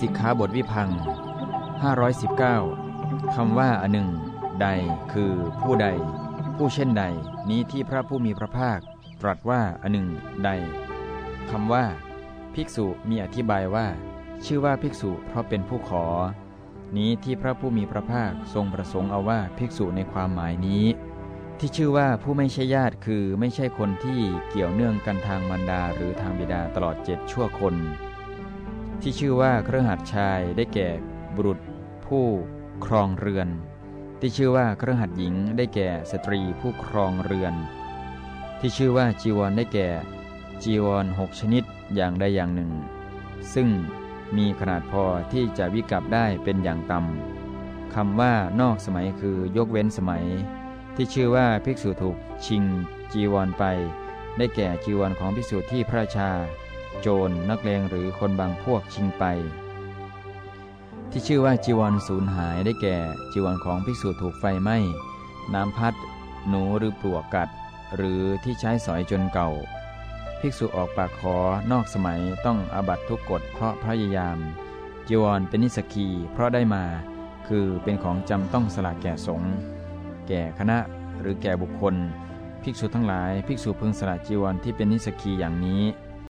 สิกขาบทวิพัง519คำว่าอันหนึ่ง ใดคือผู้ใด ผู้เช่นใด นี้ที่พระผู้มีพระภาค ตรัสว่าอันหนึ่ง ใดคำว่า ภิกษุมีอธิบายว่า ชื่อว่าภิกษุเพราะเป็นผู้ขอ นี้ที่พระผู้มีพระภาคทรงประสงค์เอาว่าภิกษุในความหมายนี้ ที่ชื่อว่าผู้ไม่ใช่ญาติคือไม่ใช่คนที่เกี่ยวเนื่องกันทางมารดาหรือทางบิดาตลอดเจ็ดชั่วคน ที่ชื่อว่าเครือขัดชายได้แก่บุรุษ ผู้ครองเรือน ที่ชื่อว่าเครือขัดหญิงได้แก่สตรีผู้ครองเรือน ที่ชื่อว่าจีวรได้แก่ จีวรหกชนิดอย่างใดอย่างหนึ่ง ซึ่งมีขนาดพอที่จะวิกับได้เป็นอย่างต่ำคำว่านอกสมัยคือยกเว้นสมัย ที่ชื่อว่าภิกษุถูกชิงจีวรไป ได้แก่จีวรของภิกษุที่พระราชา โจรนักเลงหรือคนบางพวกชิงไป ที่ชื่อว่าจีวรสูญหายได้แก่จีวรของภิกษุถูกไฟไหม้น้ำพัด หนูหรือปลวกกัด หรือที่ใช้สอยจนเก่า ภิกษุออกปากขอนอกสมัยต้องอบัตทุกกฎเพราะพยายาม จีวรเป็นนิสกีเพราะได้มา คือเป็นของจำต้องสละแก่สงฆ์แก่คณะหรือแก่บุคคล ภิกษุทั้งหลาย ภิกษุพึงสละจีวรที่เป็นนิสกีอย่างนี้